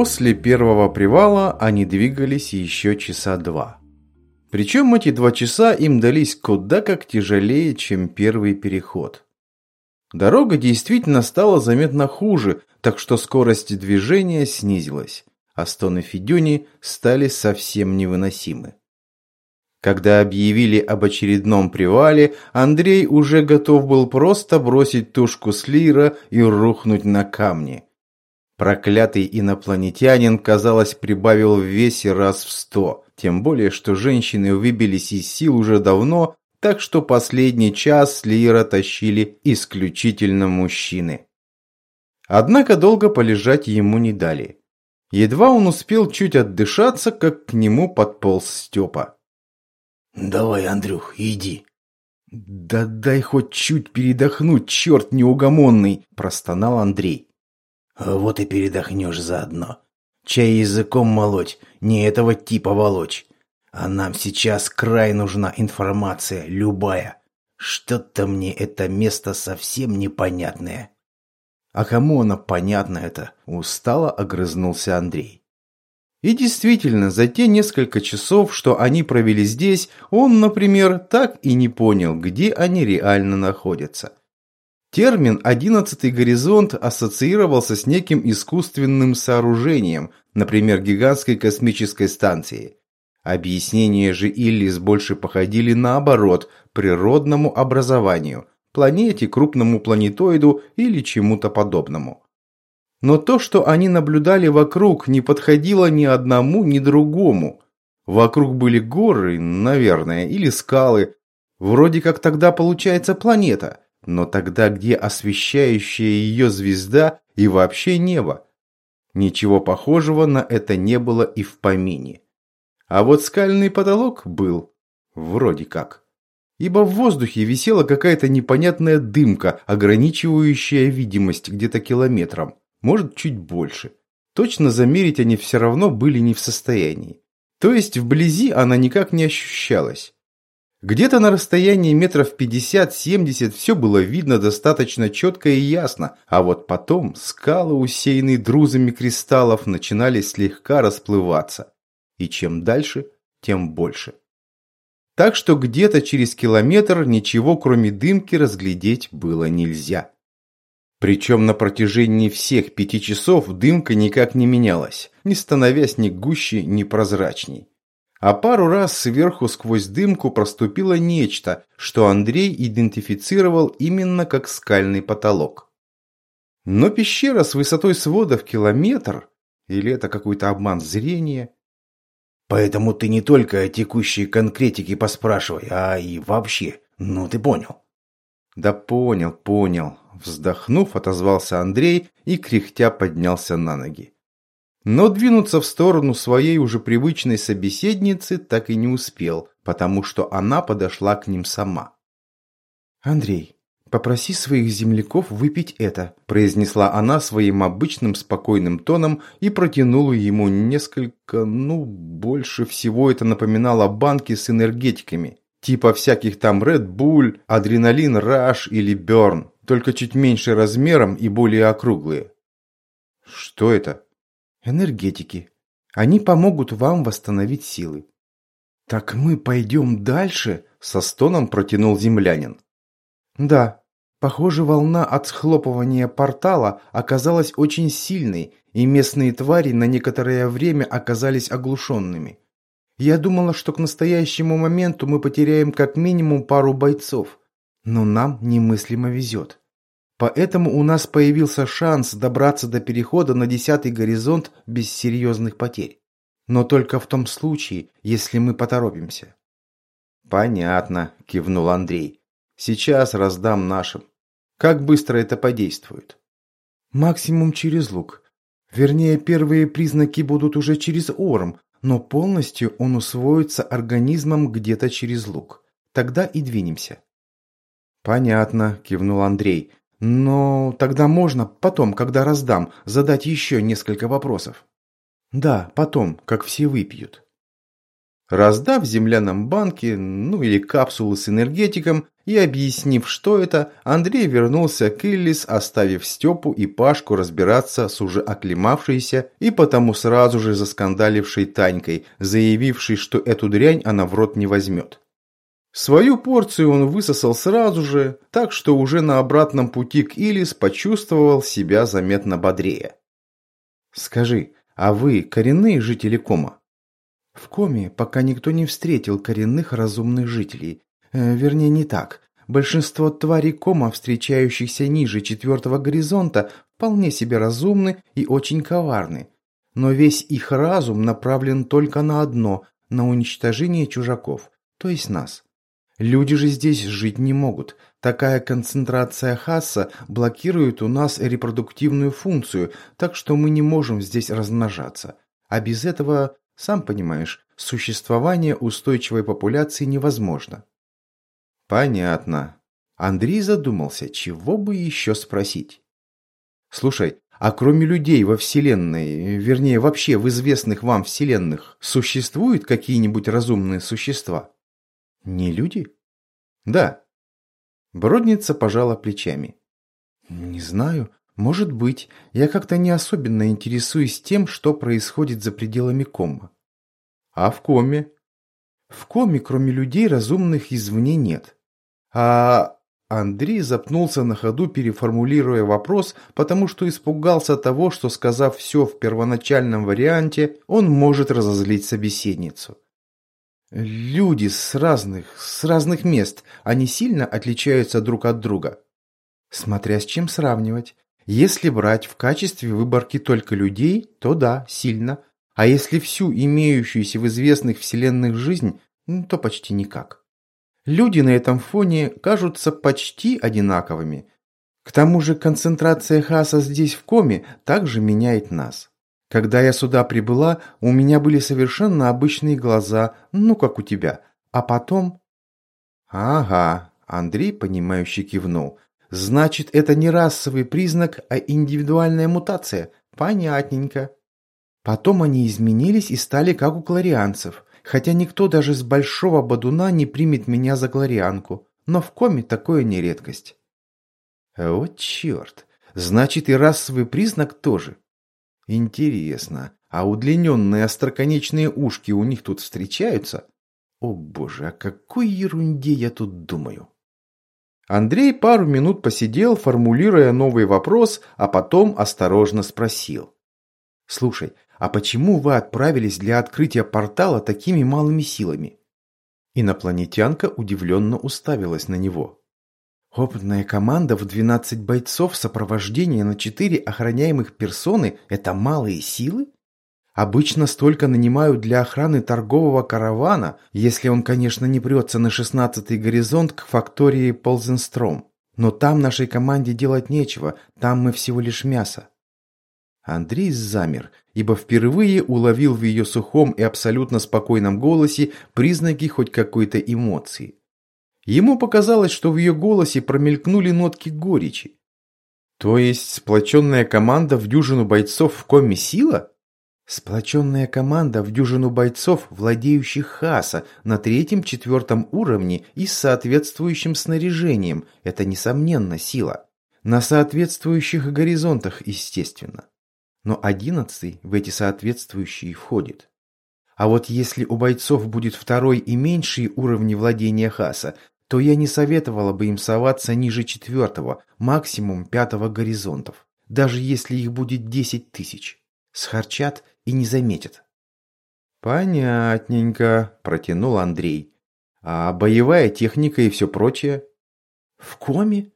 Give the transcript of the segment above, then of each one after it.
После первого привала они двигались еще часа два. Причем эти два часа им дались куда как тяжелее, чем первый переход. Дорога действительно стала заметно хуже, так что скорость движения снизилась, а стоны Федюни стали совсем невыносимы. Когда объявили об очередном привале, Андрей уже готов был просто бросить тушку слира и рухнуть на камни. Проклятый инопланетянин, казалось, прибавил в весе раз в сто, тем более, что женщины выбились из сил уже давно, так что последний час Слира тащили исключительно мужчины. Однако долго полежать ему не дали. Едва он успел чуть отдышаться, как к нему подполз Степа. «Давай, Андрюх, иди». «Да дай хоть чуть передохнуть, черт неугомонный!» – простонал Андрей. «Вот и передохнешь заодно. Чай языком молоть, не этого типа волочь. А нам сейчас край нужна информация, любая. Что-то мне это место совсем непонятное». «А кому оно понятно это?» – устало огрызнулся Андрей. И действительно, за те несколько часов, что они провели здесь, он, например, так и не понял, где они реально находятся. Термин «одиннадцатый горизонт» ассоциировался с неким искусственным сооружением, например, гигантской космической станцией. Объяснения же Иллис больше походили наоборот, природному образованию, планете, крупному планетоиду или чему-то подобному. Но то, что они наблюдали вокруг, не подходило ни одному, ни другому. Вокруг были горы, наверное, или скалы. Вроде как тогда получается планета, но тогда где освещающая ее звезда и вообще небо? Ничего похожего на это не было и в помине. А вот скальный потолок был. Вроде как. Ибо в воздухе висела какая-то непонятная дымка, ограничивающая видимость где-то километром может чуть больше. Точно замерить они все равно были не в состоянии. То есть вблизи она никак не ощущалась. Где-то на расстоянии метров 50-70 все было видно достаточно четко и ясно, а вот потом скалы, усеянные друзами кристаллов, начинали слегка расплываться. И чем дальше, тем больше. Так что где-то через километр ничего кроме дымки разглядеть было нельзя. Причем на протяжении всех пяти часов дымка никак не менялась, не становясь ни гуще, ни прозрачней. А пару раз сверху сквозь дымку проступило нечто, что Андрей идентифицировал именно как скальный потолок. Но пещера с высотой свода в километр, или это какой-то обман зрения? Поэтому ты не только о текущей конкретике поспрашивай, а и вообще, ну ты понял. Да понял, понял. Вздохнув, отозвался Андрей и кряхтя поднялся на ноги. Но двинуться в сторону своей уже привычной собеседницы так и не успел, потому что она подошла к ним сама. «Андрей, попроси своих земляков выпить это», произнесла она своим обычным спокойным тоном и протянула ему несколько, ну, больше всего это напоминало банки с энергетиками, типа всяких там Red Bull, Адреналин Rush или Burn только чуть меньше размером и более округлые. Что это? Энергетики. Они помогут вам восстановить силы. Так мы пойдем дальше? Со стоном протянул землянин. Да, похоже, волна от схлопывания портала оказалась очень сильной, и местные твари на некоторое время оказались оглушенными. Я думала, что к настоящему моменту мы потеряем как минимум пару бойцов, но нам немыслимо везет. Поэтому у нас появился шанс добраться до перехода на десятый горизонт без серьезных потерь. Но только в том случае, если мы поторопимся. Понятно, кивнул Андрей. Сейчас раздам нашим. Как быстро это подействует? Максимум через лук. Вернее, первые признаки будут уже через орм, но полностью он усвоится организмом где-то через лук. Тогда и двинемся. Понятно, кивнул Андрей. Но тогда можно потом, когда раздам, задать еще несколько вопросов. Да, потом, как все выпьют. Раздав земляном банке, ну или капсулы с энергетиком, и объяснив, что это, Андрей вернулся к Иллис, оставив Степу и Пашку разбираться с уже оклемавшейся и потому сразу же заскандалившей Танькой, заявившей, что эту дрянь она в рот не возьмет. Свою порцию он высосал сразу же, так что уже на обратном пути к Илис почувствовал себя заметно бодрее. «Скажи, а вы коренные жители Кома?» «В Коме пока никто не встретил коренных разумных жителей. Э, вернее, не так. Большинство тварей Кома, встречающихся ниже четвертого горизонта, вполне себе разумны и очень коварны. Но весь их разум направлен только на одно – на уничтожение чужаков, то есть нас. Люди же здесь жить не могут. Такая концентрация хасса блокирует у нас репродуктивную функцию, так что мы не можем здесь размножаться. А без этого, сам понимаешь, существование устойчивой популяции невозможно. Понятно. Андрей задумался, чего бы еще спросить. Слушай, а кроме людей во Вселенной, вернее вообще в известных вам Вселенных, существуют какие-нибудь разумные существа? Не люди? Да. Бродница пожала плечами. Не знаю. Может быть. Я как-то не особенно интересуюсь тем, что происходит за пределами кома. А в коме? В коме, кроме людей, разумных извне нет. А Андрей запнулся на ходу, переформулируя вопрос, потому что испугался того, что, сказав все в первоначальном варианте, он может разозлить собеседницу. Люди с разных, с разных мест, они сильно отличаются друг от друга. Смотря с чем сравнивать. Если брать в качестве выборки только людей, то да, сильно. А если всю имеющуюся в известных вселенных жизнь, то почти никак. Люди на этом фоне кажутся почти одинаковыми. К тому же концентрация хаса здесь в коме также меняет нас. Когда я сюда прибыла, у меня были совершенно обычные глаза, ну, как у тебя. А потом... Ага, Андрей, понимающе кивнул. Значит, это не расовый признак, а индивидуальная мутация. Понятненько. Потом они изменились и стали как у кларианцев. Хотя никто даже с большого бадуна не примет меня за кларианку. Но в коме такое не редкость. Вот черт. Значит, и расовый признак тоже. Интересно, а удлиненные остроконечные ушки у них тут встречаются? О боже, о какой ерунде я тут думаю. Андрей пару минут посидел, формулируя новый вопрос, а потом осторожно спросил. «Слушай, а почему вы отправились для открытия портала такими малыми силами?» Инопланетянка удивленно уставилась на него. Опытная команда в 12 бойцов сопровождения на 4 охраняемых персоны – это малые силы? Обычно столько нанимают для охраны торгового каравана, если он, конечно, не прется на 16-й горизонт к фактории Ползенстром. Но там нашей команде делать нечего, там мы всего лишь мясо. Андрей замер, ибо впервые уловил в ее сухом и абсолютно спокойном голосе признаки хоть какой-то эмоции. Ему показалось, что в ее голосе промелькнули нотки горечи. То есть сплоченная команда в дюжину бойцов в коме сила? Сплоченная команда в дюжину бойцов, владеющих хаса на третьем-четвертом уровне и с соответствующим снаряжением – это, несомненно, сила. На соответствующих горизонтах, естественно. Но одиннадцатый в эти соответствующие входит. А вот если у бойцов будет второй и меньший уровни владения хаса, то я не советовала бы им соваться ниже четвертого, максимум пятого горизонтов, даже если их будет десять тысяч. Схарчат и не заметят. «Понятненько», – протянул Андрей. «А боевая техника и все прочее?» «В коме?»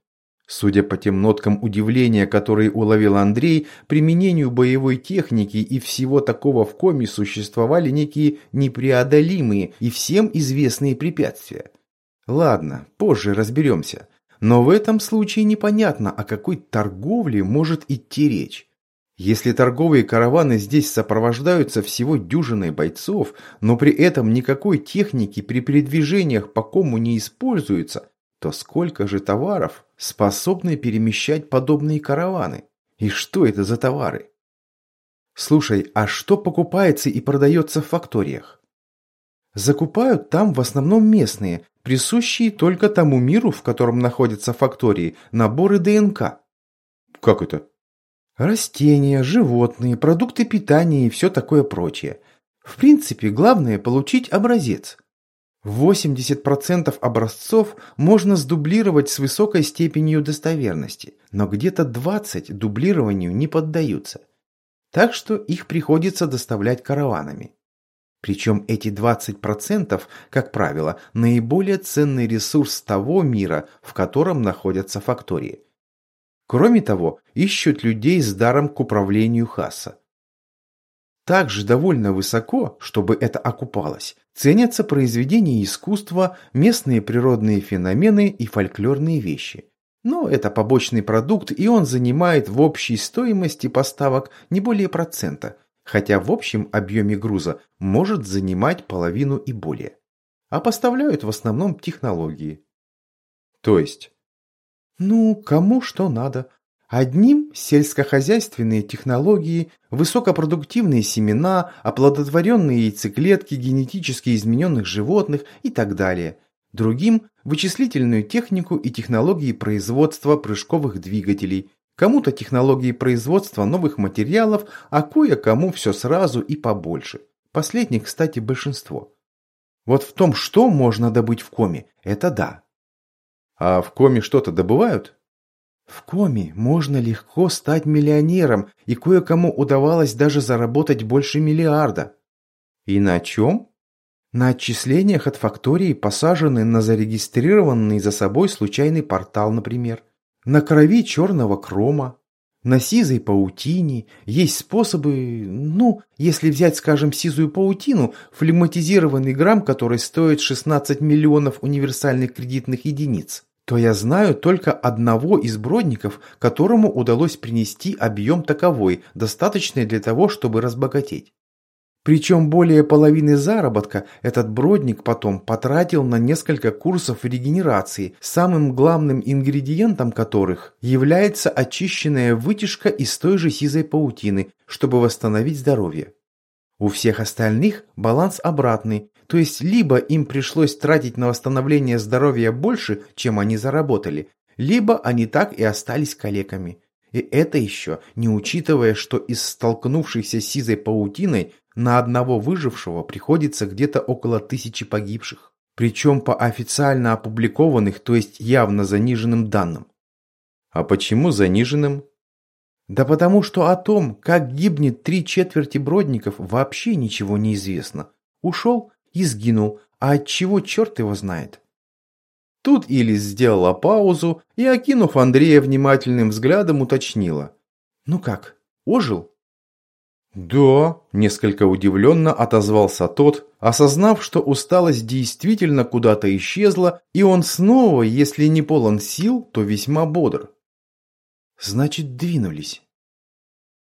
Судя по тем ноткам удивления, которые уловил Андрей, применению боевой техники и всего такого в коме существовали некие непреодолимые и всем известные препятствия. Ладно, позже разберемся. Но в этом случае непонятно, о какой торговле может идти речь. Если торговые караваны здесь сопровождаются всего дюжиной бойцов, но при этом никакой техники при передвижениях по кому не используется, то сколько же товаров способны перемещать подобные караваны? И что это за товары? Слушай, а что покупается и продается в факториях? Закупают там в основном местные, присущие только тому миру, в котором находятся фактории, наборы ДНК. Как это? Растения, животные, продукты питания и все такое прочее. В принципе, главное получить образец. 80% образцов можно сдублировать с высокой степенью достоверности, но где-то 20 дублированию не поддаются. Так что их приходится доставлять караванами. Причем эти 20%, как правило, наиболее ценный ресурс того мира, в котором находятся фактории. Кроме того, ищут людей с даром к управлению Хаса. Также довольно высоко, чтобы это окупалось, ценятся произведения искусства, местные природные феномены и фольклорные вещи. Но это побочный продукт, и он занимает в общей стоимости поставок не более процента, хотя в общем объеме груза может занимать половину и более. А поставляют в основном технологии. То есть ну, кому что надо. Одним сельскохозяйственные технологии, высокопродуктивные семена, оплодотворенные яйцеклетки генетически измененных животных и так далее. Другим – вычислительную технику и технологии производства прыжковых двигателей. Кому-то технологии производства новых материалов, а кое-кому все сразу и побольше. Последних, кстати, большинство. Вот в том, что можно добыть в коме, это да. А в коме что-то добывают? В коме можно легко стать миллионером, и кое-кому удавалось даже заработать больше миллиарда. И на чем? На отчислениях от фактории, посаженные на зарегистрированный за собой случайный портал, например. На крови черного крома. На сизой паутине есть способы, ну, если взять, скажем, сизую паутину, флематизированный грамм, который стоит 16 миллионов универсальных кредитных единиц, то я знаю только одного из бродников, которому удалось принести объем таковой, достаточный для того, чтобы разбогатеть. Причем более половины заработка этот бродник потом потратил на несколько курсов регенерации, самым главным ингредиентом которых является очищенная вытяжка из той же сизой паутины, чтобы восстановить здоровье. У всех остальных баланс обратный, то есть либо им пришлось тратить на восстановление здоровья больше, чем они заработали, либо они так и остались калеками. И это еще не учитывая, что из столкнувшейся с сизой паутиной на одного выжившего приходится где-то около тысячи погибших. Причем по официально опубликованных, то есть явно заниженным данным. А почему заниженным? Да потому что о том, как гибнет три четверти бродников, вообще ничего не известно. Ушел и сгинул, а от чего черт его знает. Тут Илис сделала паузу и, окинув Андрея внимательным взглядом, уточнила. «Ну как, ожил?» «Да», – несколько удивленно отозвался тот, осознав, что усталость действительно куда-то исчезла, и он снова, если не полон сил, то весьма бодр. «Значит, двинулись».